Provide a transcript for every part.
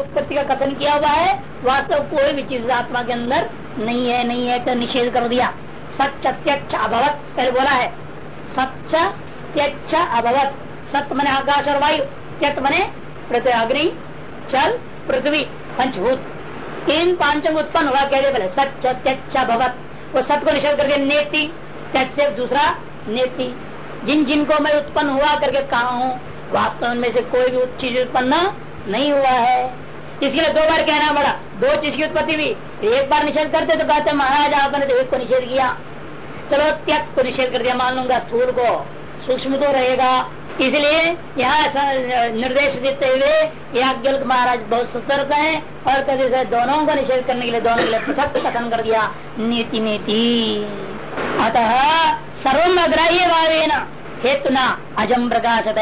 उत्पत्ति का कथन किया हुआ है, वास्तव कोई भी चीज़ आत्मा के अंदर नहीं है नहीं है तो निषेध कर दिया। सच त्यक्ष अभवत, पहले बोला है। सच त्यक्ष अभवत। सत्य मने आकाश और वायु, त्यक्त मने पृथ्वी, अग्नि, चल, पृथ्वी, पंचभूत। तीन पाँचों को उत्पन्न हुआ, कहते बोले सच त्यक्ष अभवत। वो सत्य को निषेध करके नेति त्यक्ष से दूसरा नेति। जिन जिनको मैं उत्पन्न हुआ करके कहा हूँ, वास्तव में से कोई भी चीज़ उत्पन्न नहीं हुआ है। इसके लिए दो बार कहना पड़ा। दो चीज़ की उत्पत्ति भी एक बार निषेध करते तो कहते, महाराज, आपने तो एक को निषेध किया। चलो त्यक को निषेध कर दिया। मान लूँगा स्थूल को। सूक्ष्म तो रहेगा। इसलिए यहाँ निर्देश देते हुए याज्ञ महाराज बहुत सतर्क है और कभी से दोनों को निषेध करने के लिए दोनों के लिए पृथक कथन कर दिया। नीति नीति अतः सर्वम अग्राह्य भावे न हेतु न अजम प्रकाशत।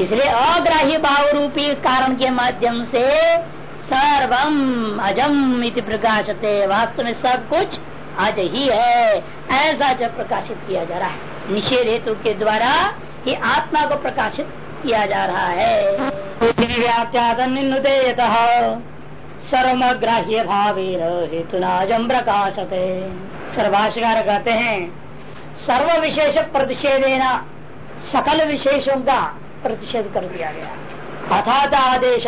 इसलिए अग्राह्य भाव रूपी कारण के माध्यम से सर्वम अजम इति प्रकाशते। वास्तव में सब कुछ अज ही है। ऐसा जब प्रकाशित किया जा रहा है। निषेध हेतु के द्वारा ही आत्मा को प्रकाशित किया जा रहा है। सर्वग्राह्य भावे हेतु नाजम प्रकाशते। सर्वाशिकार कहते हैं सर्व विशेष प्रतिषेधेना सकल विशेषों का प्रतिषेध कर दिया गया। अथात आदेश।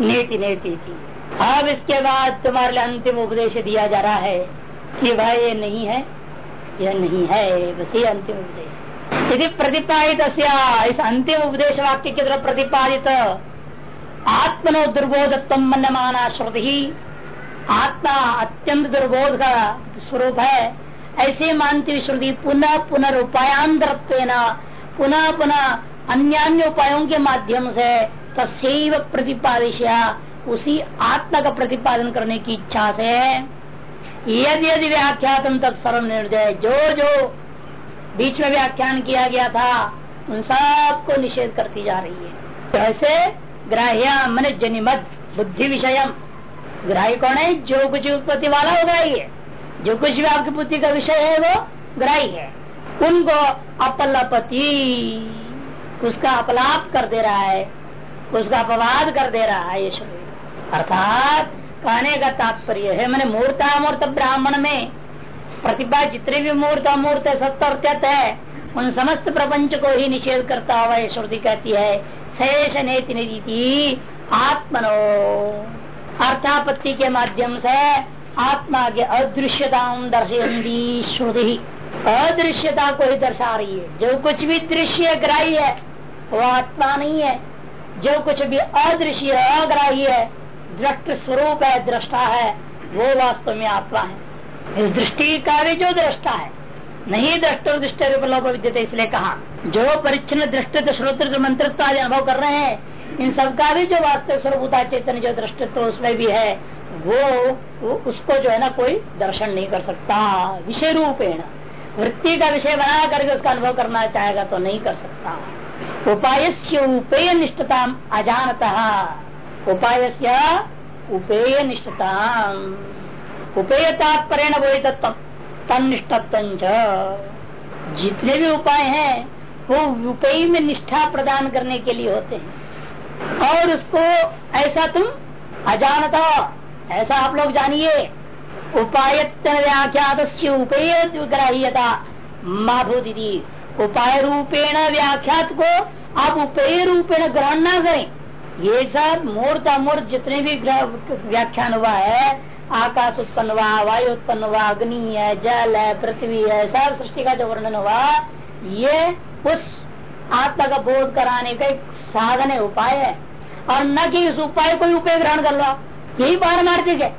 नीति नीति थी। अब इसके बाद तुम्हारे लिए अंतिम उपदेश दिया जा रहा है कि भाई ये नहीं है यह नहीं है बस ये अंतिम उपदेश। यदि प्रतिपादित इस अंतिम उपदेश वाक्य की तरफ़ प्रतिपादित आत्मनो दुर्बोधत्व मन माना श्रुति ही आत्मा अत्यंत दुर्बोध का स्वरूप है ऐसे मानती श्रुति पुनः पुनरुपायांतर पुनः पुनः अन्य उपायों के माध्यम से तस्व प्रतिपादिशा उसी आत्मा का प्रतिपादन करने की इच्छा से। यदि यदि व्याख्यातम तत्सर्व निर्दय, जो जो बीच में व्याख्यान किया गया था, उन सबको निषेध करती जा रही है। ऐसे ग्राह्य मन जनिमत बुद्धि विषय ग्राह्य कौन है? जो कुछ उत्पत्ति वाला वो ग्राही है। जो कुछ भी आपकी बुद्धि का विषय है, वो ग्राही है। उनको अपलपति। उसका अपलाप कर दे रहा है, उसका अपवाद कर दे रहा है ये शरीर। अर्थात कहने का तात्पर्य है, मैंने मूर्ता मूर्त ब्राह्मण में प्रतिभा जितने भी मूर्त अमूर्त सत्य और त्यत है, उन समस्त प्रपंच को ही निषेध करता हुआ ये श्रुति कहती है, शेष नेति नीति आत्मनो। अर्थापत्ति के माध्यम से आत्मा के अदृश्यता दर्शयती श्रुति। अदृश्यता को ही दर्शा रही है। जो कुछ भी दृश्य ग्राही है वो आत्मा नहीं है। जो कुछ भी अदृश्य अग्राही है दृष्ट स्वरूप है दृष्टा है वो वास्तव में आत्मा है। इस दृष्टि का भी जो दृष्टा है नहीं दृष्ट दृष्ट लोग विद्यते इसलिए कहा जो परिच्छन दृष्टित्व श्रोत्र मंत्रित्व आदि अनुभव कर रहे हैं इन सबका भी जो वास्तविक स्वरूप चेतन जो दृष्टित्व उसमें भी है वो, वो उसको जो है ना कोई दर्शन नहीं कर सकता विषय रूपेण। वृत्ति का विषय बना करके उसका अनुभव करना चाहेगा तो नहीं कर सकता। उपाय से उपेय निष्ठता अजानता। उपाय से उपेय निष्ठता उपेय तात्पर्य वो तत्व जितने भी उपाय हैं, वो उपेय में निष्ठा प्रदान करने के लिए होते हैं। और उसको ऐसा तुम अजानता, ऐसा आप लोग जानिए उपाय व्याख्यात उपेय ग्राह्यता माँ दीदी उपाय रूपेण व्याख्यात को आप उपेय रूपेण ग्रहण ना करें। ये सब मूर्त अमूर्त जितने भी व्याख्यान हुआ है, आकाश उत्पन्न हुआ, वायु उत्पन्न हुआ, अग्नि है, जल है, पृथ्वी है, सब सृष्टि का जो वर्णन हुआ, ये उस आत्मा का बोध कराने का एक साधन है, उपाय है। और न कि उस उपाय को उपाय ग्रहण कर लो। यही बार मारते है।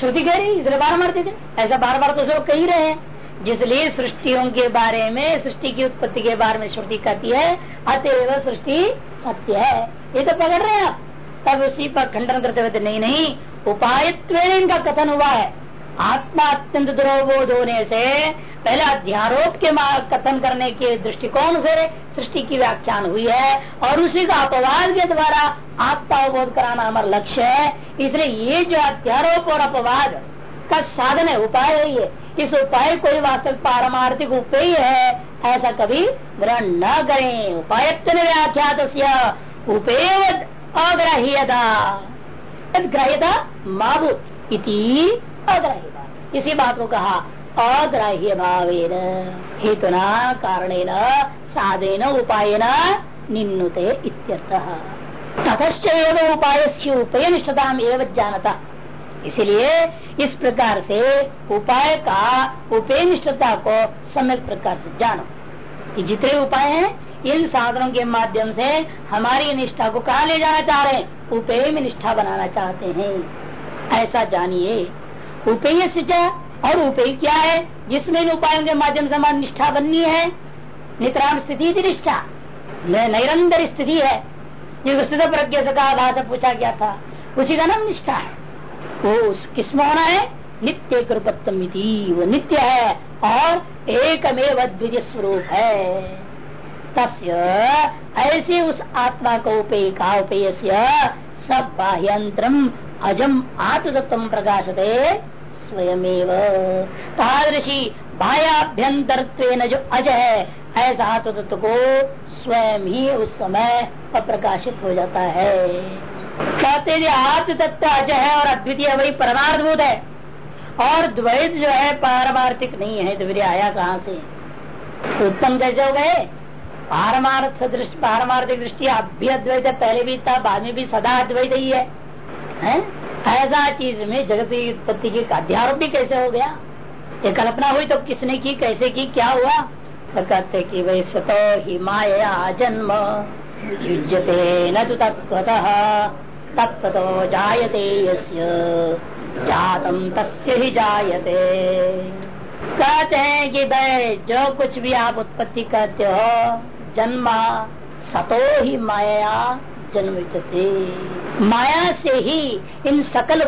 श्रुति कह रही इसलिए बार मारते थे ऐसा बार बार तो सब कही रहे हैं। जिसलिए सृष्टियों के बारे में, सृष्टि की उत्पत्ति के बारे में श्रुति कहती है, अतएव सृष्टि सत्य है। ये तो पकड़ रहे हैं आप। तब उसी पर खंडन करते हुए नहीं नहीं उपाय इनका कथन हुआ है। आत्मा अत्यंत दुर्बोध होने से पहले अध्यारोप के कथन करने के दृष्टिकोण से सृष्टि की व्याख्यान हुई है और उसी का अपवाद के द्वारा आत्मा अवबोध कराना हमारा लक्ष्य है। इसलिए ये जो अध्यारोप और अपवाद का साधन है, उपाय है ये। इस उपाय कोई वास्तविक पारमार्थिक उपाय है, ऐसा कभी ग्रहण न करें। उपाय व्याख्यात उपेय अग्राह्यता। ग्राह्यता माबू इति अग्राह्यता। इसी बात को कहा अग्राह्य भावेन हेतुना, कारणेन, साधेन, उपायन निन्नुते इत्यर्थः। ततश्च उपाय से उपय निष्ठता जानता इसलिए इस प्रकार से उपाय का उपेय निष्ठता को सम्यक प्रकार से जानो। कि जितने उपाय हैं, इन साधनों के माध्यम से हमारी निष्ठा को कहा ले जाना चाह रहे हैं? उपेय में निष्ठा बनाना चाहते हैं। ऐसा जानिए, उपेय से और उपेय क्या है, जिसमें इन उपायों के माध्यम से हमारी निष्ठा बननी है? नितराम स्थिति निष्ठा। निरंतर स्थिति है। जिसको सिद्ध प्रज्ञ से कहा पूछा गया था, उसी का नाम निष्ठा है। वो किसमें होना है? नित्य कृपत्तम वो नित्य है और एकमेव द्वितीय स्वरूप है। तस्य ऐसे उस आत्मा को उपेय का उपेय सब बाह्यंतरम अजम आत्मतत्व प्रकाशते स्वयमेव। तादृशी बाह्याभ्यंतर जो अज है ऐसा आत्मतत्व को स्वयं ही उस समय अप्रकाशित हो जाता है। कहते हैं आत्म तत्व अज है और अद्वितीय वही परमार्थभूत है। और द्वैत जो है, पारमार्थिक नहीं है तो आया कहाँ से? उत्तम कैसे हो गए? पारमार्थ दृष्टि, पारमार्थिक दृष्टि अब भी अद्वैत है, पहले भी था, बाद में भी सदा अद्वैत ही। है? ऐसा चीज़ में जगत की उत्पत्ति की अध्यारोप भी कैसे हो गया? ये कल्पना हुई तो किसने की, कैसे की, क्या हुआ? कहते कि वही सतो ही माया जन्म। युजते न तो तत्वतः तत्तो जायते यस्य। जातम तस्य ही जायते। कहते हैं कि भाई जो कुछ भी आप उत्पत्ति करते हो, जन्म सतो ही माया जन्म युजते माया से ही इन सकल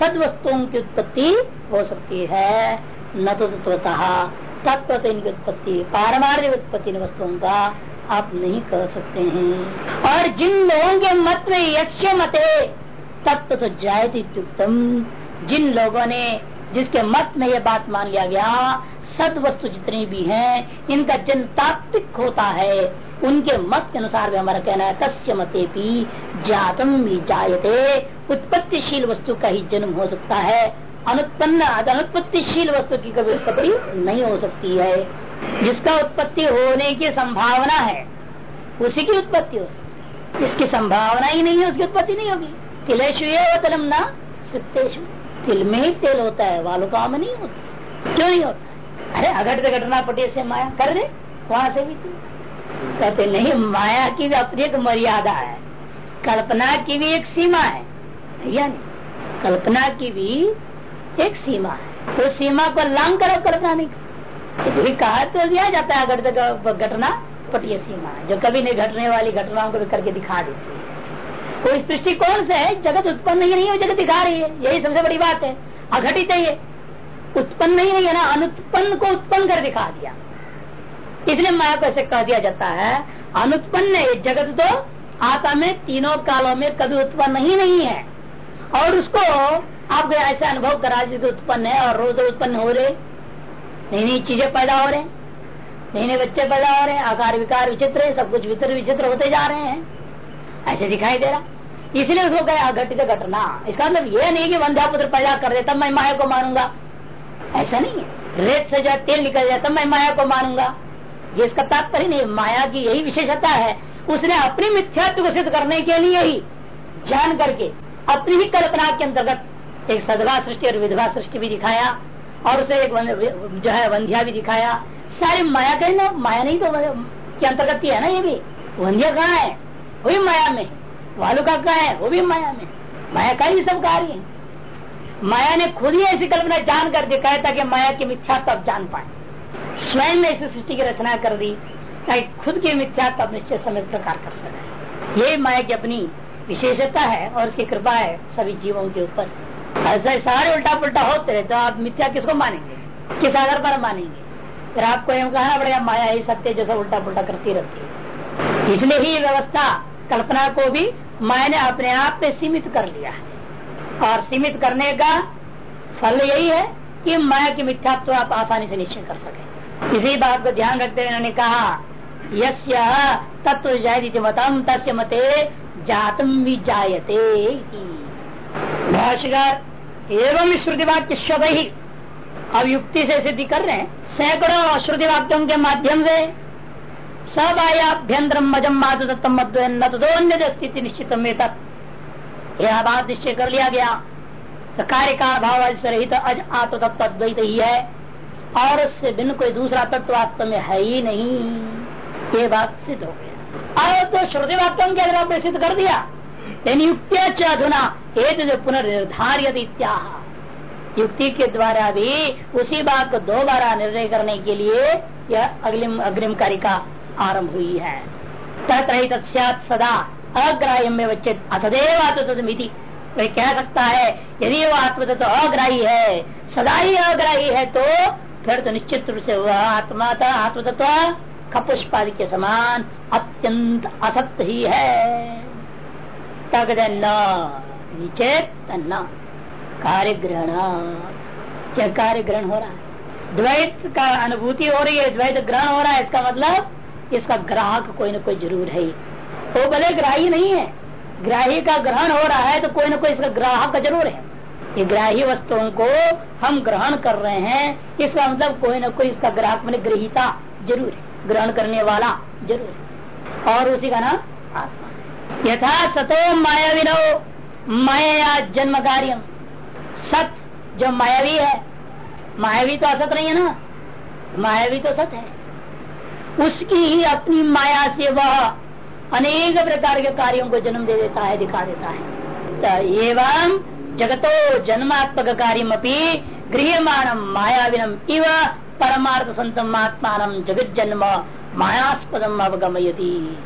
सद वस्तुओं की उत्पत्ति हो सकती है। न तो तत्वतः तत्व इनकी उत्पत्ति पारमार्थिक उत्पत्ति वस्तुओं का आप नहीं कर सकते हैं। और जिन लोगों के मत में यश मते तत्व तो जायती जिन लोगों ने, जिसके मत में यह बात मान लिया गया सद वस्तु जितनी भी हैं, इनका जन्म तात्विक होता है, उनके मत के अनुसार भी हमारा कहना है, तस्य मते भी जातम भी जायते। उत्पत्तिशील वस्तु का ही जन्म हो सकता है। अनुत्पन्न अनुत्पत्तिशील वस्तु की कभी उत्पत्ति नहीं हो सकती है। जिसका उत्पत्ति होने की संभावना है, उसी की उत्पत्ति हो सकती इसकी संभावना ही नहीं है, उसकी उत्पत्ति नहीं होगी। तिलेशु तलम ना सिद्धेशु तिल में ही तेल होता है वालुका में नहीं होता। क्यों नहीं होता? अरे, अघट घटना पटे से माया कर रहे वहाँ से भी कहते, नहीं, माया की भी अपनी एक मर्यादा है। कल्पना की भी एक सीमा है। भैया, नहीं। कल्पना की भी एक सीमा है। तो सीमा को लांग करो कल्पना नहीं तो कहा तो दिया जाता है घटना पटिया सीमा जो कभी नहीं घटने वाली घटनाओं को भी करके दिखा देती है। तो इस दृष्टिकोण से जगत उत्पन्न ही नहीं है जगत दिखा रही है। यही सबसे बड़ी बात है। अघटित है ये। उत्पन्न नहीं है ना, अनुत्पन्न को उत्पन्न कर दिखा दिया। इसलिए माया को ऐसे कह दिया जाता है, अनुत्पन्न है जगत तो आता में तीनों कालों में कभी उत्पन्न ही नहीं है। और उसको आपको ऐसा अनुभव करा दी उत्पन्न है और रोज उत्पन्न हो रहे। नई नई चीज़ें पैदा हो रहे। नए नए बच्चे पैदा हो रहे हैं आकार विकार विचित्र है, सब कुछ वितर विचित्र होते जा रहे हैं। ऐसे दिखाई दे रहा। इसलिए उसको गया घटित घटना। इसका मतलब यह नहीं कि वंध्या पुत्र पैदा कर दे, तब मैं माया को मानूँगा ऐसा नहीं है। रेत से जो तेल निकल जाए, तब मैं माया को मानूँगा ये इसका तात्पर्य नहीं माया की यही विशेषता है। उसने अपनी मिथ्यात्व सिद्ध करने के लिए ही जान करके, अपनी ही कल्पना के अंतर्गत एक सदवा सृष्टि और विधवा सृष्टि भी दिखाया, और उसे एक जो है, वंध्या भी दिखाया। सारी माया कहीं ना? माया नहीं तो के अंतर्गत है ना ये भी? वंध्या कहाँ है? वो भी माया में वालू का कहा है? वो भी माया में माया का ही सब कार्य है। माया ने खुद ही ऐसी कल्पना जान कर दिखाया ताकि माया की मिथ्या तब जान पाए। स्वयं ने ऐसी सृष्टि की रचना कर दी, ताकि खुद की मिथ्या तब निश्चित समय प्रकार कर सके। ये माया की अपनी विशेषता है, और उसकी कृपा है सभी जीवों के ऊपर। ऐसा सारे उल्टा पुल्टा होते रहे तो आप मिथ्या किसको मानेंगे? किस आधार पर मानेंगे? फिर आपको एवं कहना पड़ेगा, माया ही सत्य जैसा उल्टा पुल्टा करती रहती है। इसलिए ही व्यवस्था कल्पना को भी माया ने अपने आप में सीमित कर लिया है। और सीमित करने का फल यही है कि माया की मिथ्यात्व आप आसानी से निश्चय कर सके। इसी बात को ध्यान रखते हुए उन्होंने कहा, यस्य तत्व जायदी मतम तस्य मते जातम भी जायते भाष्यकार, एवं श्रुति वाक्य शब ही अब युक्ति से सिद्धि कर रहे हैं। सैकड़ों श्रुति वाक्यों के माध्यम से सब आयाभ्यंतर मजम मातु तत्म न तो स्थिति निश्चित में तक यह बात निश्चय कर लिया गया। तो कार्य का भाव से रहित अज आत्म तत्व अद्वैत ही है, और उससे भिन्न कोई दूसरा तत्व वास्तव में है ही नहीं। ये बात सिद्ध हो गया। और तो श्रुति वाक्यों के अगर आपने सिद्ध कर दिया। युक्तिया अधुना। एक पुनर्निर्धारित इत्याह युक्ति के द्वारा भी उसी बात को दोबारा निर्णय करने के लिए यह अग्रिम अग्रिम कार्य का आरंभ हुई है। तत्त सदा अग्राह्य में वचित असदैव आत्मतमिति वही कह सकता है, यदि वो आत्मतत्व अग्राही है, सदा ही अग्राही है तो फिर तो निश्चित रूप से वह आत्मा था आत्मतत्व खपुष्पादि के समान अत्यंत असत्य ही है। तक नीचे न कार्य ग्रहण क्या कार्य ग्रहण हो रहा है द्वैत का अनुभूति हो रही है द्वैत ग्रहण हो रहा है इसका मतलब इसका ग्राहक कोई ना कोई ज़रूर है वो भले ग्राही नहीं है ग्राही का ग्रहण हो रहा है तो कोई ना कोई इसका ग्राहक ज़रूर है ये ग्राही वस्तुओं को हम ग्रहण कर रहे हैं इसका मतलब कोई ना कोई इसका ग्राहक मैंने ग्रहिता ज़रूर है ग्रहण करने वाला ज़रूर है और उसी का नाम आत्मा यथा सतो माया विनो माया जन्म कार्यम सत जो मायावी है, मायावी तो असत नहीं है ना? मायावी तो सत है। उसकी ही अपनी माया से वह अनेक प्रकार के कार्यों को जन्म दे देता है, दिखा देता है। एवं जगतो जन्मात्मक कार्यमपी गृहमाणम मायाविनम इव परमार्थ संतम आत्मान जगत जन्म मायास्पदम अवगमयती।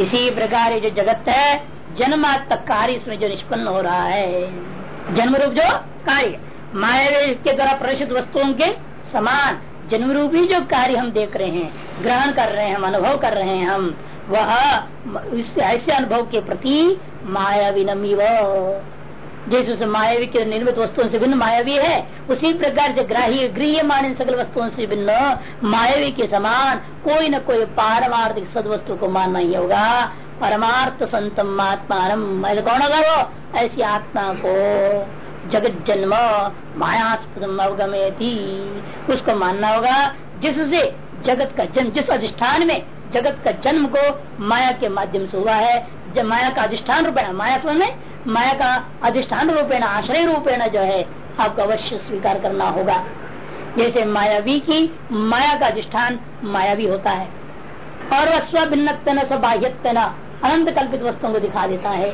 इसी प्रकार जो जगत है जन्मात्मक कार्य इसमें जो निष्पन्न हो रहा है। जन्म रूप जो कार्य। माया के द्वारा प्रसिद्ध वस्तुओं के समान जन्म रूपी जो कार्य हम देख रहे हैं, ग्रहण कर रहे हैं, हम अनुभव कर रहे हैं हम, वह ऐसे अनुभव के प्रति माया नमी जैसे उसे मायावी के निर्मित वस्तुओं से भिन्न मायावी है, उसी प्रकार से ग्राही गृह मान सकल वस्तुओं से भिन्न मायावी के समान कोई न कोई पारमार्थिक सद वस्तु को मानना ही होगा। परमार्थ संतम आत्मा कौन होगा वो? ऐसी आत्मा को जगत जन्म मायास्पद अवगमेती। उसको मानना होगा जिससे जगत का जन्म, जिस अधिष्ठान में जगत का जन्म को माया के माध्यम से हुआ है। जब माया का अधिष्ठान रूपेण माया में माया का अधिष्ठान रूपेण, आश्रय रूपेण जो है, आपको अवश्य स्वीकार करना होगा। जैसे मायावी की माया का अधिष्ठान मायावी होता है। और वह स्वभिन्न स्वबाह्य अनंत कल्पित वस्तुओं को दिखा देता है।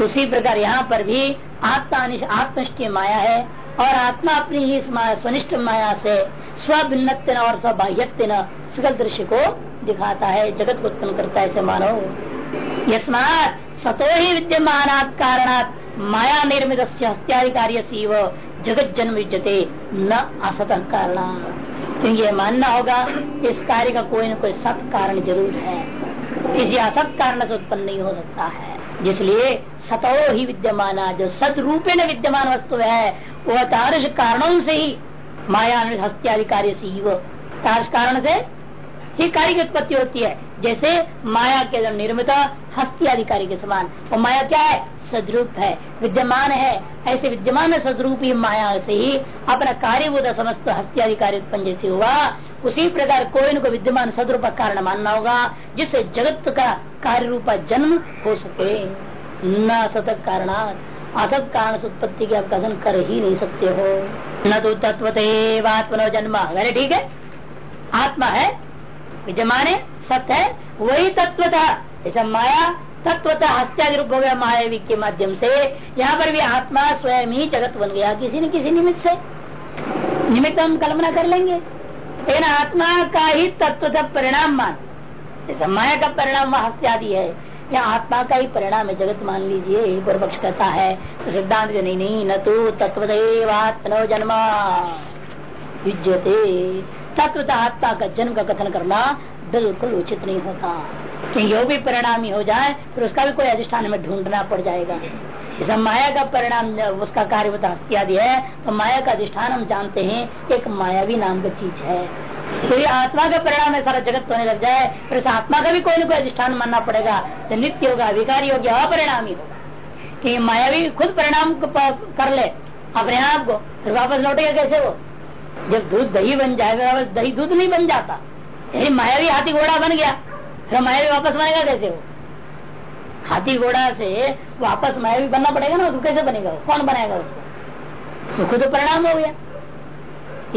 उसी प्रकार यहाँ पर भी आत्मा आत्मनिष्ठ माया है और आत्मा अपनी ही स्वनिष्ठ माया से स्वभिन्न और स्वबाह्य सकल दृश्य को दिखाता है, जगत को उत्पन्न करता है ऐसे मानो। यस्मात सतो ही विद्यमान कारणात माया निर्मित हस्त्यादि कार्य सीव जगत जन्म विजते न असत कारण क्योंकि ये मानना होगा, इस कार्य का कोई न कोई सत कारण ज़रूर है। किसी असत कारण से उत्पन्न नहीं हो सकता है। जिसलिए सतो ही विद्यमान, जो सत रूपे न विद्यमान वस्तु है, वह तारस कारणों से ही माया हस्त्यादि कार्य से ही तारस कारण से ही कार्य की उत्पत्ति होती है। जैसे माया के निर्मित हस्ती अधिकारी के समान। और माया क्या है? सदरूप है, विद्यमान है। ऐसे विद्यमान सदरूप ही माया से ही अपना कार्यभूत समस्त हस्त्याधिकारी उत्पन्न जैसे हुआ। उसी प्रकार कोई कोई विद्यमान सदरूप कारण मानना होगा, जिससे जगत का कार्य रूपा जन्म हो सके। न असत कारण असत कारण उत्पत्ति के आप कथन कर ही नहीं सकते हो। न तो तत्व जन्म। अरे ठीक है। आत्मा है विद्यमान है सत्य है, वही तत्व था। ऐसा माया तत्वतः हस्त्यादि रूप हो गया मायावी के माध्यम से यहाँ पर भी आत्मा स्वयं ही जगत बन गया, किसी न किसी निमित्त से। निमित्त हम कल्पना कर लेंगे। लेकिन आत्मा का ही तत्व परिणाम मान। जैसे माया का परिणाम वह हस्त्यादि है। या आत्मा का ही परिणाम है, जगत मान लीजिए पूर्व पक्ष कहता है तो सिद्धांत नहीं नहीं, न तो तत्वदेव आत्मनो जन्म। युजते तत्वतः आत्मा का जन्म का कथन करना बिल्कुल उचित नहीं होता। क्योंकि जो भी परिणामी हो जाए, फिर उसका भी कोई अधिष्ठान में ढूंढना पड़ जाएगा। जैसे माया का परिणाम, उसका कार्य हस्ती है तो माया का अधिष्ठान हम जानते हैं, एक मायावी नाम की चीज़ है। तो ये आत्मा का परिणाम में सारा जगत होने लग जाए, फिर उस आत्मा का भी कोई ना कोई अधिष्ठान मानना पड़ेगा तो नित्य होगा अधिकारी होगा, अपरिणामी होगा। कि माया भी खुद परिणाम कर ले, अपने आप को, फिर वापस लौटेगा कैसे वो? जब दूध दही बन जाएगा दही दूध नहीं बन जाता। यही मायावी हाथी घोड़ा बन गया। फिर मायावी वापस बनेगा कैसे वो? हाथी घोड़ा से वापस मायावी बनना पड़ेगा ना तो कैसे बनेगा वो? कौन बनाएगा उसको? तो खुद परिणाम हो गया।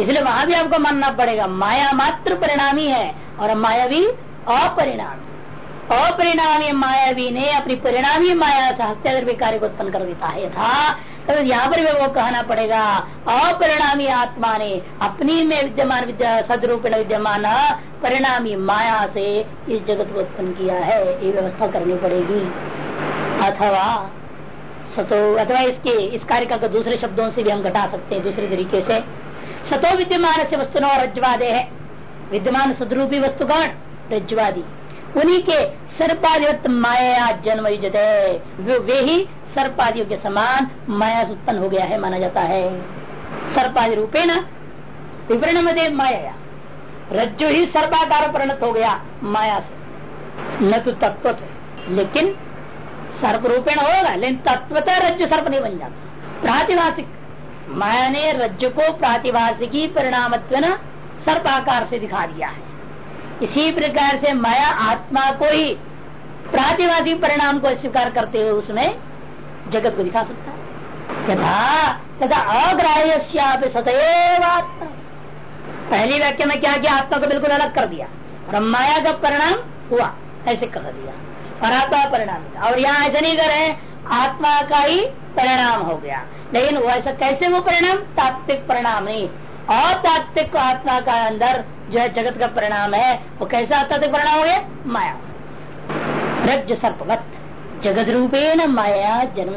इसलिए वहाँ भी आपको मानना पड़ेगा, माया मात्र परिणामी है और मायावी अपरिणामी। अपरिणामी मायावी ने अपनी परिणामी माया से हस्ताक्षर कार्य को उत्पन्न कर देता है। था तो यहाँ पर भी वो कहना पड़ेगा। अपरिणामी आत्मा ने अपनी में विद्यमान विद्या, सदरूपेण विद्यमान, परिणामी माया से इस जगत को उत्पन्न किया है। ये व्यवस्था करनी पड़ेगी। अथवा, सतो, अथवा इसके, इस कार्य का दूसरे शब्दों से भी हम घटा सकते हैं, दूसरे तरीके से। सतो विद्यमान से वस्तु रज्जवादे है। विद्यमान सदरूपी वस्तु कौन रज्जवादी। उन्हीं के सर्पाधिवत माया जन्म युजते वे ही सर्पादियों के समान माया से उत्पन्न हो गया है, माना जाता है। सर्पादि रूपे न विवरण माया रज्जु ही सर्पाकार परिणत हो गया माया से न तो तत्व लेकिन सर्प रूपेण होगा, लेकिन तत्वतः रज्जु सर्प नहीं बन जाता। प्रातिभाषिक। माया ने रज्जु को प्रातिभाषिकी परिणाम सर्पाकार से दिखा दिया है। इसी प्रकार से माया आत्मा को ही प्रातिवादी परिणाम को स्वीकार करते हुए उसमें जगत को दिखा सकता है। यथा, तथा अग्राह्य सतएव आत्मा पहली व्याख्या में क्या किया? आत्मा को बिल्कुल अलग कर दिया। और माया का परिणाम हुआ, ऐसे कह दिया। और आत्मा परिणाम और यहाँ ऐसा नहीं कर आत्मा का ही परिणाम हो गया। लेकिन वो ऐसा कैसे वो परिणाम? तात्विक परिणाम नहीं। अतात्विक आत्मा का अंदर जो है जगत का परिणाम है, वो कैसा तात्विक परिणाम हो गया? माया। रज सर्पवत। जगत रूपे न माया जन्म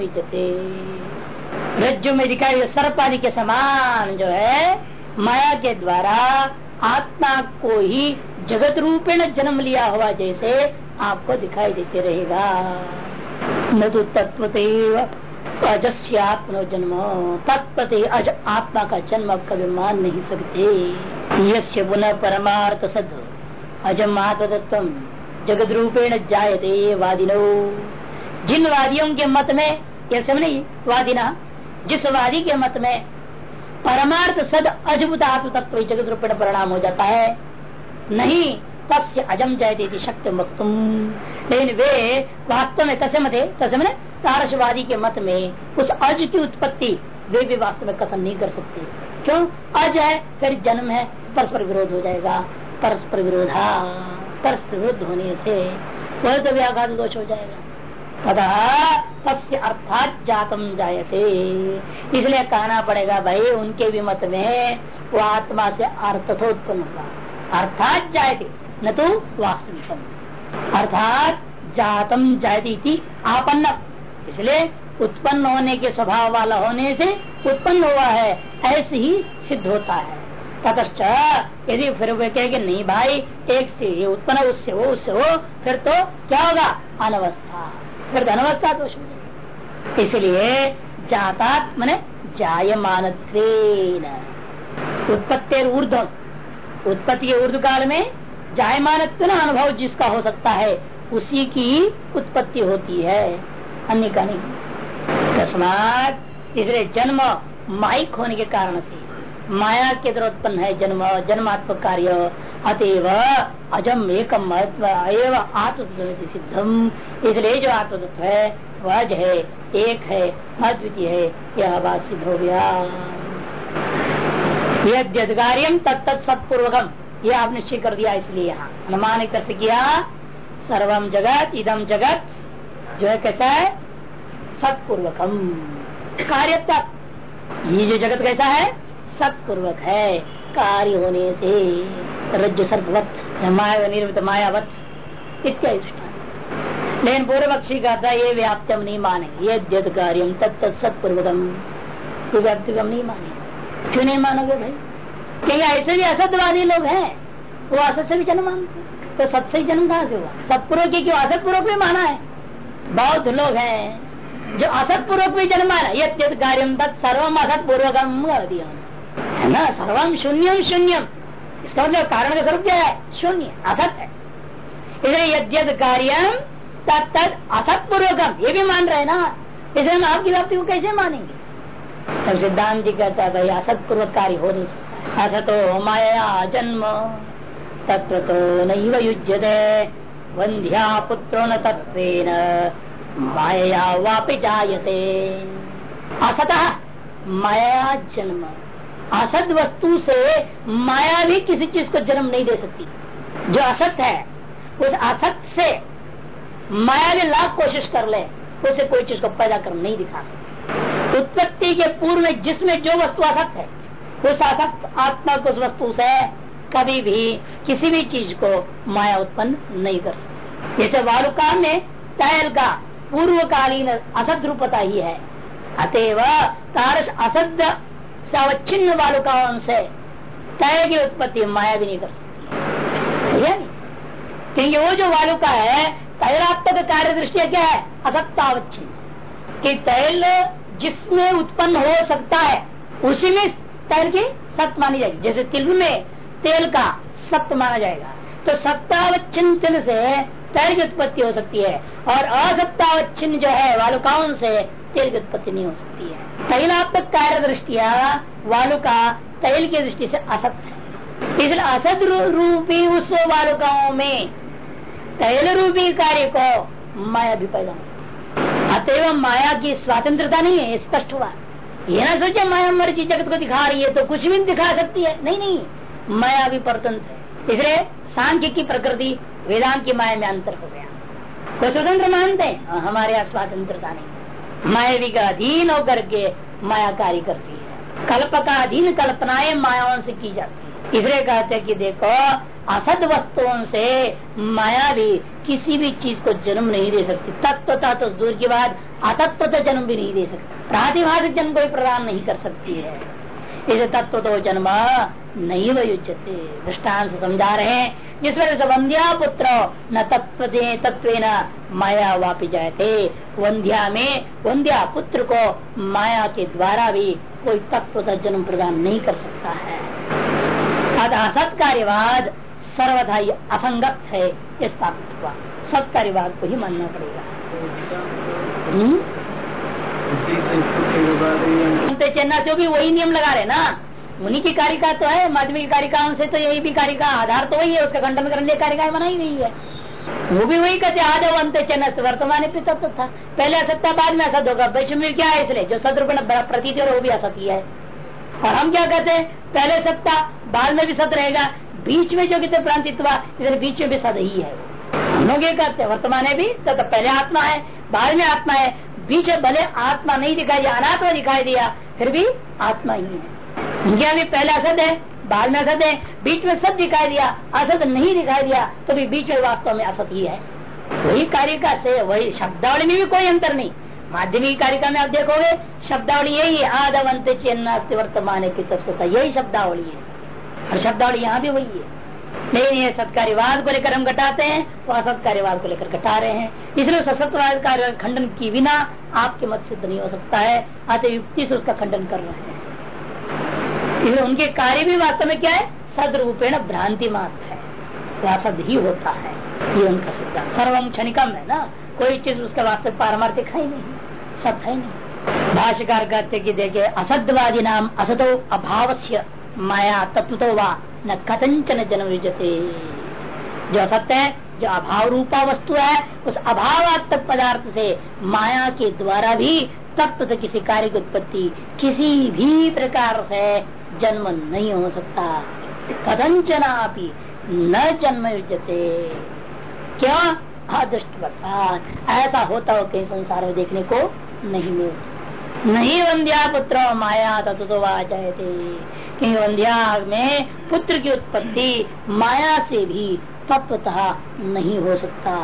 रज्जु में दिखाई सर्प आदि के समान जो है, माया के द्वारा आत्मा को ही जगत रूपेण जन्म लिया हुआ जैसे आपको दिखाई देते रहेगा। न तो तत्व अजस्यात्मनो जन्म। तत्पते अज आत्मा का जन्म अब कभी मान नहीं सकते। यस्य पुनः परमार्थ सद, अजम आत्मतत्व जगत रूपेण जायते वादिनो। जिन वादियों के मत में यह समझ वादिना, जिस वादी के मत में परमार्थ सद अजबुत आत्म तत्व जगत रूपेण परिणाम हो जाता है। नहीं से अजम जायते शक्ति मुक्तुम लेकिन वे वास्तव में कसे मत है कसे मैंने तारसवादी के मत में उस अज की उत्पत्ति वे भी वास्तव में कथन नहीं कर सकते। क्यों? अज है, फिर जन्म है, परस्पर विरोध हो जाएगा। परस्पर विरोधा परस्पर विरुद्ध होने से वह तो व्याघात दोष हो जाएगा। तथा तस्य अर्थात जातम जायते। इसलिए कहना पड़ेगा, भाई, उनके भी मत में वो आत्मा से अर्थ उत्पन्न होगा। अर्थात जायते। न तो वास्तविक अर्थात जातम जायती आपन्न इसलिए उत्पन्न होने के स्वभाव वाला होने से उत्पन्न हुआ है, ऐसे ही सिद्ध होता है। ततश्च यदि फिर वे कहे नहीं भाई, एक से ये उत्पन्न उससे हो उससे हो फिर तो क्या होगा? अनवस्था। फिर तो अनवस्था दोष हो इसलिए जाता मैंने जायमान उत्पत्ति ऊर्धम उत्पत्ति के ऊर्ध काल में जायमान अनुभव जिसका हो सकता है, उसी की उत्पत्ति होती है। अन्य का नहीं। तस्मात इसलिए जन्म माइक होने के कारण से। माया के द्वारा उत्पन्न है जन्म जन्मात्मक कार्य, अतएव अजम एकम एव आत्मतत्व सिद्धम। इसलिए जो आत्मतत्व है, वज है, एक है, अद्वितीय है, यह बात सिद्ध हो गया। यद्यम तत्त सत्पूर्वकम। यह आप निश्चय कर दिया इसलिए यहाँ। अनुमान एक तरह से किया सर्वम जगत इदम जगत, जो है कैसा है? सत्पूर्वकम कार्य तक ये जो जगत कैसा है? सत्पूर्वक है। कार्य होने से रज सर्पवत माया निर्मित मायावत इत्यादि लेकिन पूर्व पक्षी का था, ये व्याप्तम नहीं माने ये द्यत कार्यम तत्त सत्पूर्वकम ये व्याप्तिकम नहीं माने क्यों नहीं मानोगे भाई? क्योंकि ऐसे भी असतवादी लोग हैं, वो असत से भी जन्म मानते तो सत से जन्म कहाँ से हुआ? सत्पूर्वक क्यों? असत पूर्वक भी माना है। बहुत लोग हैं जो असत पूर्वक भी जन्मा यद कार्य सर्वम असत पूर्वक है ना? सर्वम शून्यम शून्यम। इसका मतलब कारण का स्वरूप क्या है? शून्य, असत है। इसलिए यद्यद कार्यम तत् असत पूर्वकम ये भी मान रहे ना? इसलिए हम आपकी व्याप्ति को कैसे मानेंगे? तब सिद्धांत जी कहता है, भाई असत पूर्वक कार्य हो नहीं सकता असतो माया जन्म। तत्व तो नैव युज्यते। वंध्या पुत्रो न तत्व माया वापि जायते। असत माया जन्म। असत वस्तु से माया भी किसी चीज़ को जन्म नहीं दे सकती। जो असत है, उस असत से माया भी लाख कोशिश कर ले, उसे कोई चीज़ को पैदा कर नहीं दिखा सकती। उत्पत्ति के पूर्व जिसमें जो वस्तु असत है उस असक्त आत्मा को उस वस्तु से कभी भी किसी भी चीज़ को माया उत्पन्न नहीं कर सकती। जैसे वालुका में तैल का पूर्वकालीन असद रूपता ही है। अतएव तारस असद से अवच्छिन्न वालुकाओं से तय की उत्पत्ति माया भी नहीं कर सकती। क्योंकि वो जो वालुका है तैरात्मक कार्य दृष्टिया क्या है? असत्तावच्छिन्न कि तैल जिसमें उत्पन्न हो सकता है, उसी में तैल की सत्य मानी जाएगी। जैसे तिल में तेल का सत्य माना जाएगा। तो सत्तावच्छिन्न तिल से तैल की उत्पत्ति हो सकती है और असत्तावच्छिन्न जो है, वालुकाओं से तेल की उत्पत्ति नहीं हो सकती है। तैलात्मक कार्य दृष्टिया वालु का तैल की दृष्टि से असत है। इसलिए असत रूपी उस वालुकाओं में तैल रूपी कार्य को माया भी पैदा अतएव माया की स्वतंत्रता नहीं है स्पष्ट हुआ। ये ना सोचे माया मर्ज़ी जगत को दिखा रही है तो कुछ भी दिखा सकती है। नहीं नहीं। माया भी परतंत्र है। इसलिए सांख्य की प्रकृति वेदांत की माया में अंतर हो गया। तो स्वतंत्र मानते हैं। हाँ, हमारे यहाँ स्वतंत्रता नहीं। मायावी का अधीन होकर के माया कार्य करती है। कल्प का अधीन कल्पनाएँ मायाओं से की जाती है। इसलिए कहते हैं कि देखो असद वस्तुओं से माया भी किसी भी चीज़ को जन्म नहीं दे सकती। तत्वता तो दूर की बात अतत्व तो जन्म भी नहीं दे सकती। प्रातिभाषिक जन्म कोई प्रदान नहीं कर सकती है। इसे तत्व तो जन्म नहीं वयुजते दृष्टान से समझा रहे हैं, जिस वजह से वंध्या पुत्र न तत्व तत्व न माया वापी थे वंध्या में, वंध्या पुत्र को माया के द्वारा भी कोई तत्व जन्म प्रदान नहीं कर सकता है। असत सत्कार्यवाद सर्वथा ही असंगत है स्थापित हुआ। सत्कार्यवाद को ही मानना पड़ेगा। हम्म? चेन्ना जो भी वही नियम लगा रहे ना। उन्हीं की कारिका तो है माध्यमिक कारिकाओं से तो यही भी कारिका, आधार तो वही है, उसका खंडन करने लिए बनाई गई है। वो भी वही कहते आधे अंत चन्न वर्तमान पिता तो था। पहले असत्य बाद में असत होगा। में क्या है इसलिए? जो सदरूप प्रतीत हो वो भी असत असत्य है। और हम क्या कहते हैं? पहले सत्ता, बाद में भी सत रहेगा। बीच में जो कहते प्रांतित्व इसलिए बीच में भी सद ही है। लोग ये कहते हैं वर्तमान है भी तो, तो पहले आत्मा है बाद में आत्मा है। बीच भले आत्मा नहीं दिखाई दिया अनात्मा दिखाई दिया फिर भी आत्मा ही है। उनके अभी पहले असद है बाद में असद है बीच में सब दिखाई दिया असद नहीं दिखाई दिया तो भी बीच में वास्तव में असत ही है। वही कारिका से वही शब्दावली में भी कोई अंतर नहीं। माध्यमिक कारिका में आप देखोगे शब्दावली यही आदवंत चिन्ह वर्तमान की तत्वता यही शब्दावली है। और शब्दावली यहाँ भी वही है। नहीं नहीं, सत्कार्यवाद को लेकर हम घटाते हैं, वो असत्कार्यवाद को लेकर घटा रहे हैं। इसलिए सशक्तवाद का खंडन की बिना आपके मत सिद्ध नहीं हो सकता है। अतः युक्ति से उसका खंडन कर रहे हैं। इसलिए उनके कार्य भी वास्तव में क्या है? सदरूपेण भ्रांति मात्र है। वह सद ही होता है। ये उनका सिद्धांत। सर्वम क्षणिकम है ना? कोई चीज़ उसका वास्तव पारमार्थिक है नहीं। सत है नहीं। भाष्यकार कहते कि देखे असदवादी नाम असतो अभाव माया तत्व तो वा न कथंचन जन्म विजते। जो असत्य है, जो अभाव रूपा वस्तु है, उस अभावात्मक पदार्थ से माया के द्वारा भी तत्व से किसी कार्य की उत्पत्ति किसी भी प्रकार से जन्म नहीं हो सकता। कथंचना न जन्म युजते क्या? अदृष्ट ऐसा होता हो कहीं संसार में देखने को नहीं मिलता। नहीं वंध्या पुत्र माया तत्व तो जाए थे कहीं वंध्या में पुत्र की उत्पत्ति माया से भी तत्वतः नहीं हो सकता।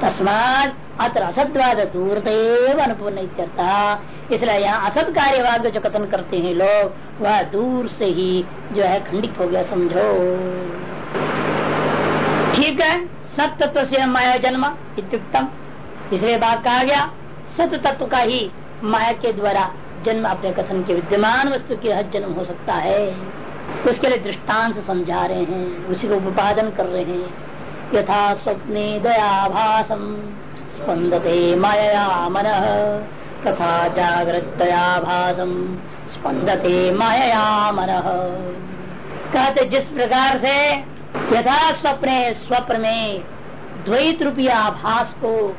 तस्मात अत्र असदवाद दूरदेव अनुपूर्ण करता इसलिए यहाँ असद कार्यवाद जो कथन करते हैं लोग, वह दूर से ही जो है खंडित हो गया, समझो। ठीक है सत तत्व से माया जन्म इत्युक्तम। इसलिए बात कहा गया सत तत्व का ही माया के द्वारा जन्म अपने कथन के विद्यमान वस्तु के हज जन्म हो सकता है। उसके लिए दृष्टांत समझा रहे हैं, उसी को उपादन कर रहे हैं। यथा स्वप्ने दयाभासम स्पंदते माया मन, तथा जागृत दयाभासम स्पंदते माया मन। कहते, जिस प्रकार से यथा स्वप्ने स्वप्न में द्वैत रूपी आभास को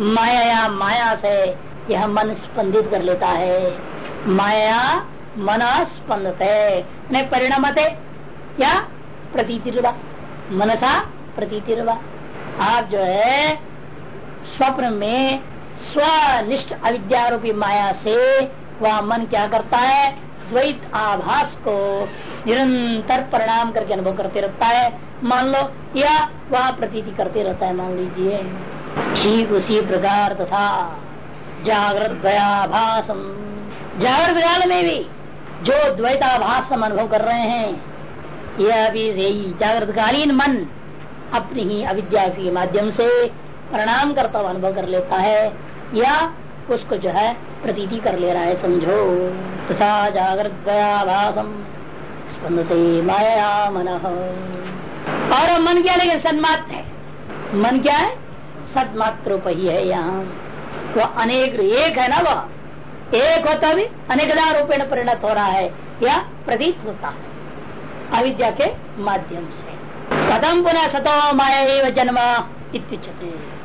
माया या माया से यह मन स्पंदित कर लेता है। माया मना स्पंदत है। परिणामते या प्रतीतिर्वा। मनसा प्रतीतिर्वा। आप जो है, स्वप्न में स्वनिष्ठ अविद्यारूपी माया से वह मन क्या करता है? द्वैत आभास को निरंतर परिणाम करके अनुभव करते रहता है। मान लो, या वह प्रतीति करते रहता है, मान लीजिए। ठीक उसी प्रकार तथा जागृत भयाभासम जागृत काल में भी जो द्वैताभास हम अनुभव कर रहे हैं यह भी यही जागृत कालीन मन अपनी ही अविद्या के माध्यम से प्रणाम करता हुआ अनुभव कर लेता है, या उसको जो है प्रतीति कर ले रहा है, समझो। तथा जागृत दयाभासम। स्पंदते माया मन। और मन क्या लेकिन सन्मात्र है। मन क्या है? सदमात्र ही है यहाँ। वो अनेक, एक है ना वह? एक होता भी अनेकदा रूपेण परिणत हो रहा है। या प्रतीत होता। है अविद्या के माध्यम से। कदम पुनः सतो माया जन्म इत्युचते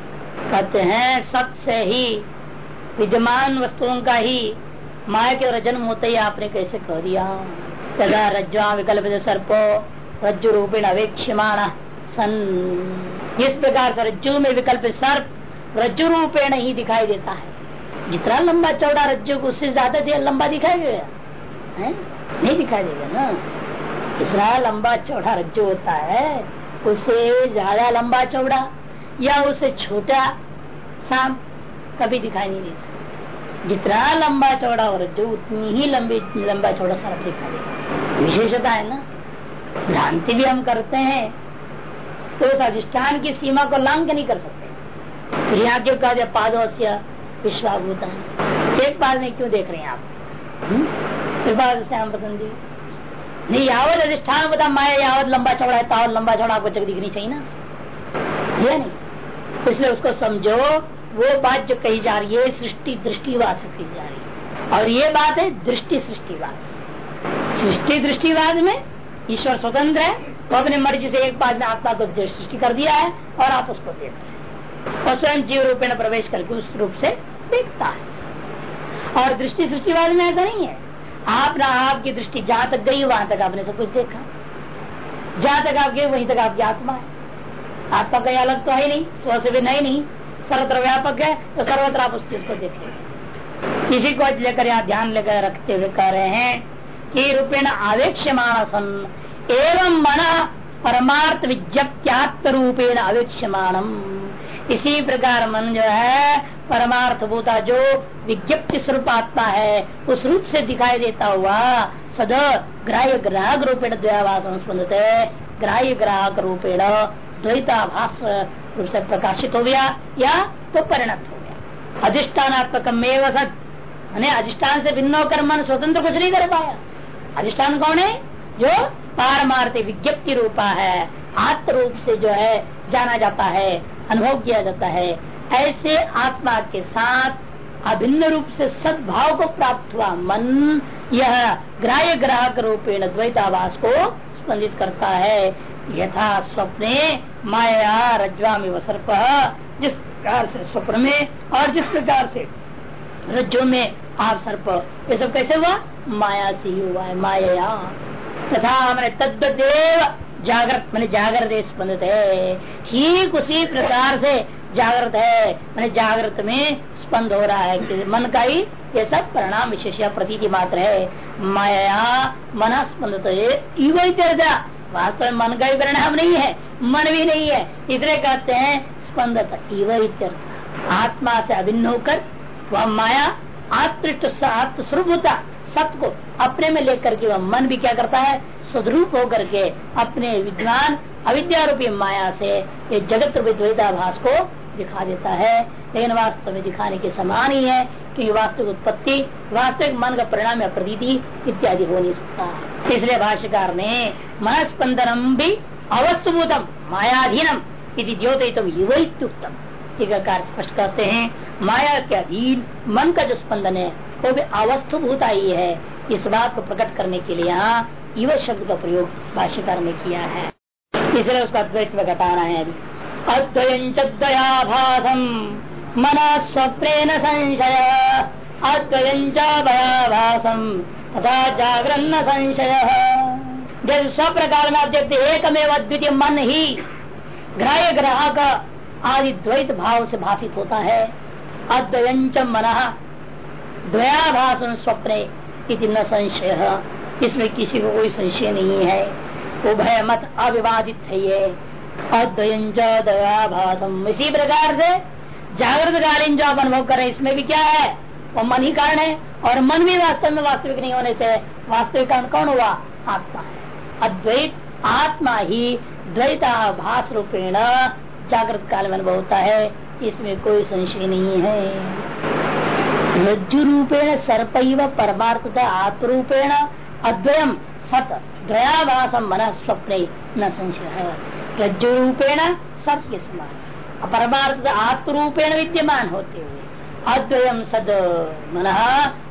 कहते हैं, सत से ही विद्यमान वस्तुओं का ही माया के जन्म होते ही आपने कैसे कह दिया? तथा रज्वा विकल्प सर्पो रज्जु रूपेण अवेक्षमाण सन। इस प्रकार से रज्जु में विकल्प सर्प रज्जु रूपेण ही दिखाई देता है। जितना लंबा चौड़ा रज्जु को उससे ज़्यादा देर लंबा दिखाई देगा। है? नहीं दिखाई देगा ना? जितना लंबा चौड़ा रज्जु होता है, उससे ज़्यादा लंबा चौड़ा या उससे छोटा सांप कभी दिखाई नहीं देता। जितना लंबा चौड़ा और रज्जु, उतनी ही लंबी लंबा चौड़ा सांप दिखाई देगा। विशेषता है ना? भ्रांति भी हम करते हैं तो उस अधिष्ठान की सीमा को लांग नहीं कर सकते। फिर यहाँ क्यों कहा पादों से विश्वाभूता एक बार में क्यों देख रहे हैं आप? हम्म? जी नहीं, यावत अधिष्ठान बता, माया यावत लंबा चौड़ा है, तावत लंबा चौड़ा आपको जग दिखनी चाहिए ना? है नहीं? इसलिए उसको समझो, वो बात जो कही जा रही है, सृष्टि दृष्टिवाद से कही जा रही है। और ये बात है दृष्टि सृष्टिवाद सृष्टि दृष्टिवाद में ईश्वर स्वतंत्र है, वो अपने मर्ज़ी से एक बात में आत्मा को सृष्टि कर दिया है, और आप उसको देख रहे हैं। और स्वयं जीव रूप में प्रवेश करके उस रूप से देखता है। और दृष्टि सृष्टि सृष्टिवाद में ऐसा नहीं है। आप ना आपकी दृष्टि जहाँ तक गई, वहाँ तक आपने सब कुछ देखा। जहाँ तक आप गए, वहीं तक आपकी आत्मा है। आत्मा कहीं अलग तो है नहीं, स्व से भी नहीं नहीं। सर्वत्र व्यापक है तो सर्वत्र आप उस चीज़ को देखेंगे इसी को लेकर यहाँ ध्यान लेकर रखते हुए कह रहे हैं कि रूपेण आवेक्ष मानसन एवं मना परमार्थ विज्ञप्त्यात्म रूपेण आवेक्षमाणम इसी प्रकार मन जो है परमार्थ भूता जो विज्ञप्ति स्वरूप आत्मा है, उस रूप से दिखाई देता हुआ सद ग्राह्य ग्राहक रूपेण द्वयाभास है। ग्राह्य ग्राहक रूपेण द्वैताभास रूप से प्रकाशित हो गया या तो परिणत हो गया। अधिष्ठानात्मक में सद अधिष्ठान से भिन्न होकर मन स्वतंत्र कुछ नहीं कर पाया। अधिष्ठान कौन है? जो पारमार्थ विज्ञप्ति रूपा है आत्म रूप से जो है जाना जाता है। अनुभव किया जाता है। ऐसे आत्मा के साथ अभिन्न रूप से सद्भाव को प्राप्त हुआ मन, यह ग्राह्य ग्राहक रूपेण द्वैतावास को स्पंदित करता है। यथा स्वप्ने माया रज्वा में सर्प जिस प्रकार से स्वप्न में और जिस प्रकार से रज्जो में आप सर्प। ये सब कैसे हुआ? माया से ही हुआ है, माया। तथा हमारे तद्देव जागृत, मैंने जागृत स्पंदित है ठीक उसी प्रकार से जागृत है। मैंने जागृत में स्पंद हो रहा है मन का ही ये सब परिणाम विशेष प्रतीति मात्र है। माया मना स्पंदित वास्तव में मन का भी परिणाम नहीं है, मन भी नहीं है। इसलिए कहते हैं स्पंदत इव आत्मा से अभिन्न होकर वह माया आत्मृष्ट आत्मस्वरूपता सत्य को अपने में लेकर के वह मन भी क्या करता है? सदरूप होकर के अपने विज्ञान अविद्या रूपी माया से ये जगत रूपी द्वैताभास को दिखा देता है। लेकिन वास्तव में दिखाने के समान ही है कि वास्तविक उत्पत्ति, वास्तविक मन का परिणाम या प्रतीति इत्यादि हो नहीं सकता। इसलिए भाष्यकार ने मनस्पंदनम भी अवस्तुभूतम, मायाधीनम यदि युवयुक्तम टीकाकार स्पष्ट करते हैं, माया के अधीन मन का जो स्पंदन है वो भी अवस्थभूत आई है। इस बात को प्रकट करने के लिए यहाँ युव शब्द का प्रयोग भाष्यकार ने किया है। इसलिए उसका अद्वैत में बताना है अभी। अद्वयंचयाभासम मन स्वप्न संशय। अद्वयंचयाभासम तथा जागरण संशय। जब स्वप्न काल में आप एकमेव अद्वितीय मन ही ग्राह्य ग्राहक आदि द्वैत भाव से भाषित होता है। अद्वयंच मन द्वयाभाषण स्वप्न इति न संशय। इसमें किसी को कोई संशय नहीं है। उभय मत अविवादित है ये। इसी प्रकार से जागृत कालीन जो आप अनुभव कर इसमें भी क्या है? वो मन ही कारण है और मन भी वास्तव में वास्तविक नहीं होने से वास्तविक कारण कौन हुआ? आत्मा है। अद्वैत आत्मा ही द्वैताभास रूपेण जागृत काल में अनुभव होता है। इसमें कोई संशय नहीं है। रज्जु रूपेण सर्प परमार्थ आत्मरूपेण अद्वयम सत द्वयाभासम मन स्वप्न न संशय। रज्जु रूपेण सर्प के समान। परमार्थ आत्मरूपेण विद्यमान होते हुए। अद्वयम सद मन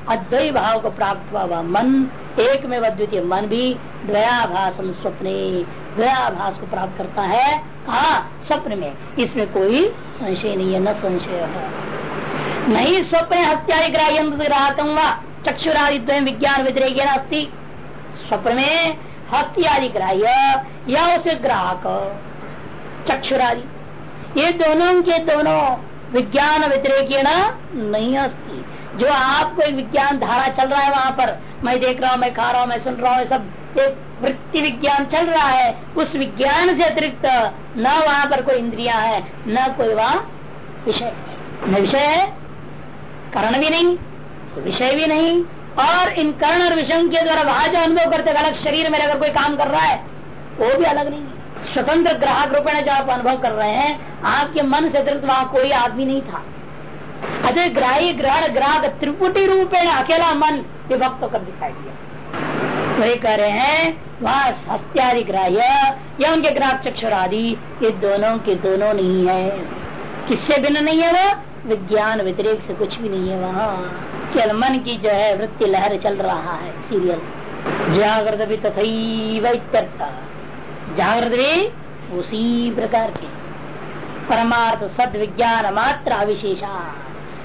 अद्वय भाव को प्राप्त हुआ वह मन एक में अद्वितीय मन भी द्वयाभाषम स्वप्ने, द्वयाभास को प्राप्त करता है, कहा, स्वप्न में। इसमें कोई संशय नहीं है, न संशय। है नहीं, स्वप्न हत्यादि ग्राह्य चक्षुरादि विज्ञान व्यतिरेक अस्थि स्वप्न में हत्यादि ग्राह्य या उसे ग्राहक, चक्षुरादि। ये दोनों के दोनों विज्ञान व्यतिरेक नहीं अस्ति। जो आपको एक विज्ञान धारा चल रहा है वहाँ पर, मैं देख रहा हूँ, मैं खा रहा हूँ, मैं सुन रहा हूँ सब एक वृत्ति विज्ञान चल रहा है, उस विज्ञान से अतिरिक्त न वहाँ पर कोई इंद्रिया है, न कोई वहाँ विषय न विषय है कारण भी नहीं, विषय भी नहीं, और इन कर्ण और विषयों के द्वारा वहाँ जो अनुभव करते अलग शरीर में अगर कोई काम कर रहा है, वो भी अलग नहीं है। स्वतंत्र ग्राहक रूप में जो आप अनुभव कर रहे हैं, आपके मन से अतिरिक्त वहाँ कोई आदमी नहीं था। अजय ग्राही ग्रहण ग्राहक, त्रिपुटी रूपेण अकेला मन विभक्त होकर दिखाई दिया। वही कह रहे हैं, वहाँ, हस्त्यादि ग्राह्य, या उनके ग्राहक चक्षुर आदि ये दोनों के दोनों नहीं है। किससे भिन्न नहीं है वो? विज्ञान व्यतिरेक से कुछ भी नहीं है वहाँ। केवल मन की जो है वृत्ति लहर चल रहा है सीरियल जागृत भी तथा जागृत भी उसी प्रकार के। परमार्थ सद विज्ञान मात्र अविशेषा।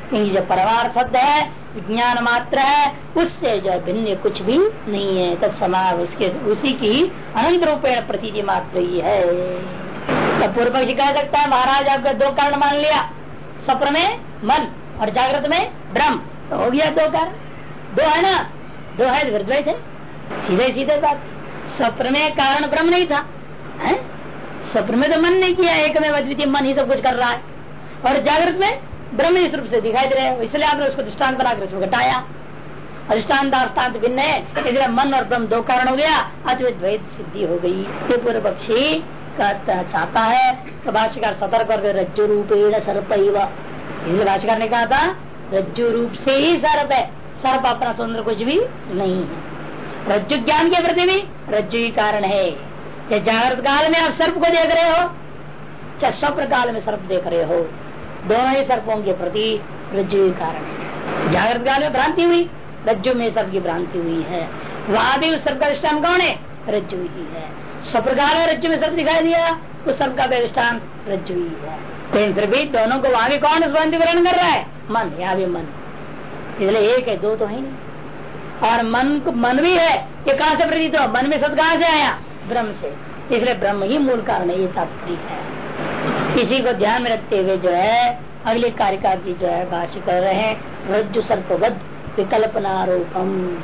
क्योंकि जो परमार्थ शब्द है, विज्ञान मात्र है, उससे जो भिन्न कुछ भी नहीं है। तब समाज उसके उसी की अनंत रूपेण प्रतीति मात्र ही है। तो पूर्व पक्षी कह सकता है, महाराज आपका दो कारण मान लिया। स्वप्न में मन और जागृत में ब्रह्म। तो हो गया दो कारण। दो है ना? दो है तो है। सीधे सीधे बात। स्वप्न में कारण ब्रह्म नहीं था। स्वप्न में तो मन नहीं किया, एक में अद्वितीय मन ही सब कुछ कर रहा है। और जागृत में ब्रह्म इस रूप से दिखाई दे रहे इसलिए आपने उसको दृष्टान बनाकर उसको घटाया। अधिष्ठान भिन्न है। इसलिए मन और ब्रह्म दो कारण हो गया। अद्वैत, द्वैत, सिद्धि हो गई। पूर्व पक्षी चाहता है तो भाष्यकार सतर्क और रज्जु रूपेण सर्प इसलिए भाष्यकार ने कहा था रज्जु रूप से ही सर्प है। सर्प अपना सुंदर कुछ भी नहीं है। रज्जु ज्ञान के प्रति भी रज्जु ही कारण है। चाहे जागृत काल में आप सर्प को देख रहे हो, चाहे स्वप्न काल में सर्प देख रहे हो, दोनों ही सर्पों के प्रति रज्जु ही कारण है। जागृत काल में भ्रांति हुई, रज्जु में सर्प की भ्रांति हुई है। वहाँ भी उस सर्प का कौन है? रज्जु ही है। में रज्जु में सर्प दिखाई दिया उस सर्प का अधिष्ठान रज्जु ही है। फिर भी दोनों को वहाँ भी कौन ग्रहण कर रहा है? मन या भी मन। इसलिए एक है, दो तो है नहीं। और मन को, मन भी है, ये कहा से प्रतीत हो? मन में सद कहा से आया? ब्रह्म से। इसलिए ब्रह्म ही मूल कारण है, ये तात्पर्य है। इसी को ध्यान में रखते हुए जो है, अगले कारिका की जो है भाष्य कर रहे हैं रज्जु विकल्पना रूपम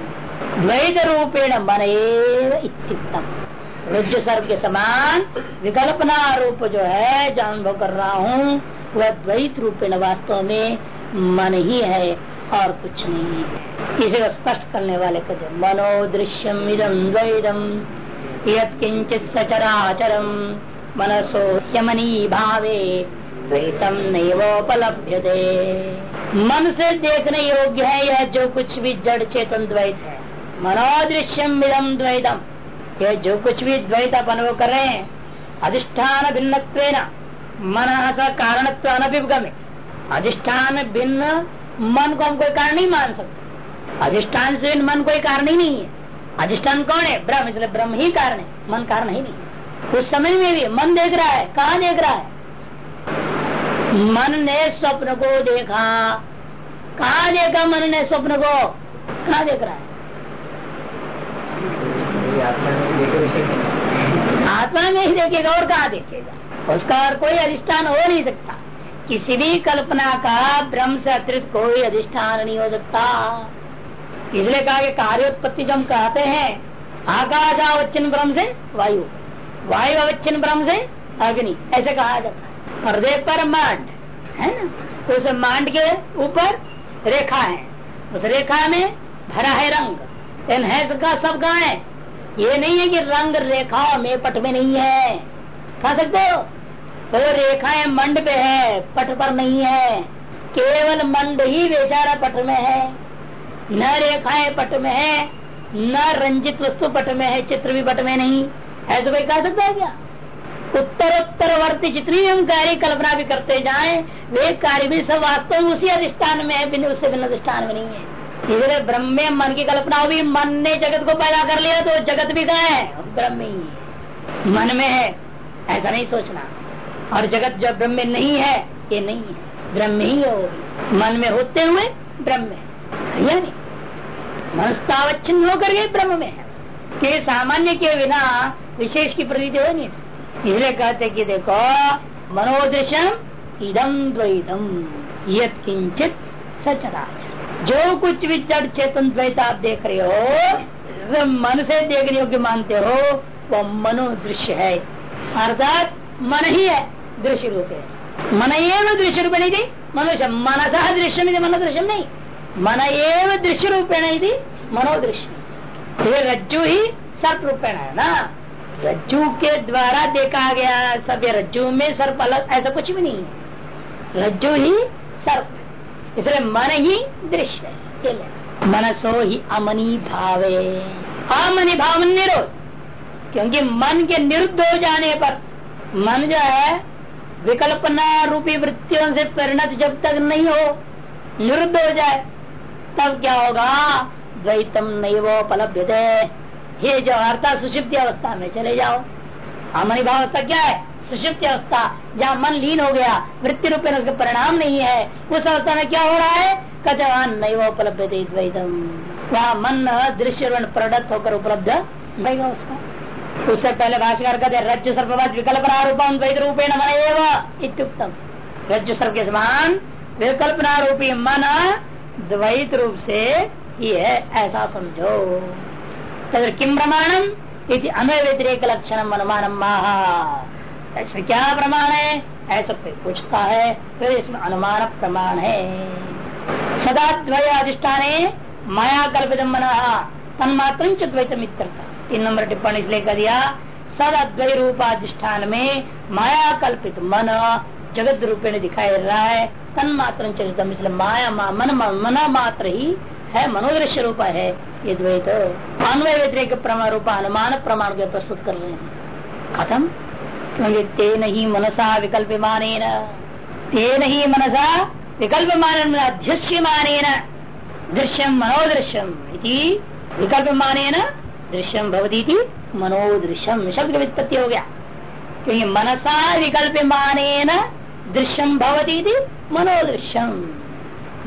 द्वैत रूपेण मन इत्युक्तम। रज्जु सर्प के समान विकल्पना रूप जो है, जो अनुभव कर रहा हूँ, वह द्वैत रूपेण वास्तव में मन ही है और कुछ नहीं है। इसे स्पष्ट करने वाले कहते मनोदृश्यम इदम द्वैतम यत्किंचित सचराचरम, मनसो यमनी भावे, द्वैतम नैवोपलभ्य मन से देखने योग्य है यह जो कुछ भी जड़ चेतन द्वैत है। मनोदृश्यम इदम द्वैतम। यह जो कुछ भी द्वैत अपन वो कर रहे हैं, अधिष्ठान भिन्न मन सा कारण अनभिगम अधिष्ठान भिन्न मन को हम कोई कारण नहीं मान सकते। अधिष्ठान से मन कोई कारण ही नहीं है। अधिष्ठान कौन है? ब्रह्म, इसलिए ब्रह्म ही कारण है, मन कारण ही नहीं है। उस समय में भी मन देख रहा है, कहा देख रहा है? मन ने स्वप्न को देखा। कहा देखा मन ने स्वप्न को? कहा देख रहा है? आत्मा में ही देखेगा और कहा देखेगा? उसका और कोई अधिष्ठान हो नहीं सकता। किसी भी कल्पना का ब्रह्म से अतिरिक्त कोई अधिष्ठान नहीं हो सकता। इसलिए कहा कि कार्योत्पत्ति जो हम कहते हैं, आकाश अवच्छिन्न ब्रह्म से, वायु। वायु अवच्छिन्न ब्रह्म से, अग्नि। ऐसे कहा जाता है। हृदय पर मांड, है ना? तो उस मांड के ऊपर रेखा है। उस रेखा में भरा है रंग। है का सब कहा है? ये नहीं है कि रंग रेखा में पट में नहीं है। कहा सकते हो? तो रेखाएँ मंड पे है, पट पर नहीं है। केवल मंड ही बेचारा पट में है। न रेखाएँ पट में है, न रंजित वस्तु पट में है, चित्र भी पट में नहीं। ऐसा कोई कह सकता है क्या? उत्तरोत्तरवर्ती जितनी हम कार्य कल्पना भी करते जाए, वे कार्य भी सब वास्तव उसी अधिष्ठान में है उससे बिना अधिष्ठान में नहीं है। इसलिए ब्रह्म में मन की कल्पना हुई, मन ने जगत को पैदा कर लिया तो जगत भी गए है ब्रह्म। ही मन में है, ऐसा नहीं सोचना। और जगत जो ब्रह्म में नहीं है, ये नहीं है, ब्रह्म ही है मन में होते हुए ब्रह्म में या नहीं? मनस्तावच्छिन्न होकर के ब्रह्म में है। कि सामान्य के बिना विशेष की प्रतीति हो नहीं इसलिए कहते कि देखो मनोदृशम इदम द्वैतम यद किंचित सचराचर जो कुछ भी जड़ चेतन द्वैत आप देख रहे हो मन से देखने योग्य मानते हो वह मनोदृश्य है। अर्थात मन ही है, दृश्य रूप है। मन एवं दृश्य रूप नहीं थी, मनुष्य मनसा दृश्य में मनोदृश्य नहीं। मन एवं दृश्य रूपेण यदि मनोदृश्य। रज्जु ही सर्प रूपेण है ना। रज्जु के द्वारा देखा गया सब रज्जु में सर्प अलग, ऐसा कुछ भी नहीं। है रज्जु ही सर्प। इसलिए मन ही दृश्य है मनसो ही अमनी भावे। अमनी भाव निरोध। क्योंकि मन के निरुद्ध हो जाने पर मन जो है, विकल्पना रूपी वृत्तियों से परिणत जब तक नहीं हो, निरुद्ध हो जाए, तब क्या होगा? द्वैतम नहीं वो उपलब्ध ये जो अर्था सुषिप्त अवस्था में चले जाओ। अमनी भावस्था क्या है? सुषिप्त अवस्था, जहाँ मन लीन हो गया, वृत्ति रूप में उसका परिणाम नहीं है, उस अवस्था में क्या हो रहा है? कहते वहाँ नहीं वो उपलब्ध द्वैतम। वहाँ मन दृश्य प्रदत्त होकर उपलब्ध रहेगा उसका। उससे पहले भाषकर कहते रज्जु सर्पवत विकल्प रूपम द्वैत रूपेण मन एवं रज्जु सर्प के समान विकल्पना रूपी मन द्वैत रूप से ही है, ऐसा समझो। तथा किम प्रमाणम? इति अन्य व्यतिरेक लक्षण अनुमान महा इसमें क्या प्रमाण है? ऐसा कोई पूछता है फिर इसमें अनुमान प्रमाण है। सदा द्वय अधिष्ठान माया कल्पित मन तन्मात्र द्वैतम तीन नंबर टिप्पणी इसलिए कर दिया सद अद्वय रूपाधिष्ठान में माया कल्पित मन जगत रूपेण दिखाई रहा है तन मात्र चरितम इसलिए माया मा, मन मना मात्र ही है मनोदृश्य रूप है ये द्वैत। अन्वय व्यतिरिक प्रमाण रूप अनुमान प्रमाण के प्रस्तुत कर रहे हैं। खत्म। क्योंकि तेन ही मनसा विकल्प माने तेन ही मनसा विकल्प मान अध्यक्ष माने दृश्यम मनोदृश्यम विकल्प माने दृश्यम भवती मनोदृश्यम शब्द वित्पत्ति हो गया क्योंकि मनसा विकल्प माने दृश्यम भवती मनोदृश्यम।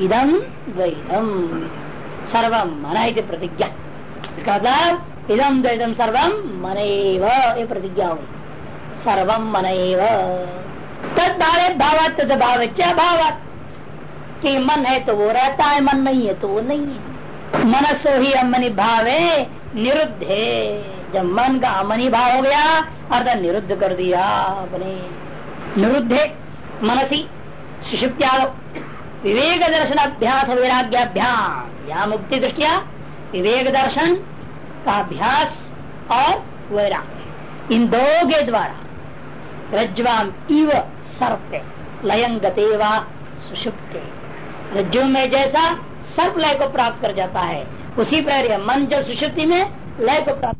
इदम द्वैतम। सर्वम मन प्रतिज्ञा। इसका मतलब इदम द्वैतम सर्वम मन प्रतिज्ञा हुई सर्वम मन तद भावे भावत तद भाव भावत। कि मन है तो वो रहता है, मन नहीं है तो वो नहीं है। मनसो ही अमनी भावे निरुद्ध है। जब मन का अमनी भाव हो गया अर्थात निरुद्ध कर दिया अपने निरुद्ध है, मनसी सुषुप्त्या विवेक दर्शन अभ्यास वैराग्याभ्याम या मुक्ति दृष्टिया, विवेक दर्शन का अभ्यास और वैराग्य। इन दो के द्वारा रज्वाम इव सर्प लयंग गतेवा सुषुप्ते। रज्जु में जैसा सर्प लय को प्राप्त कर जाता है, उसी प्रकार मन जब सुषुप्ति में लय को प्राप्त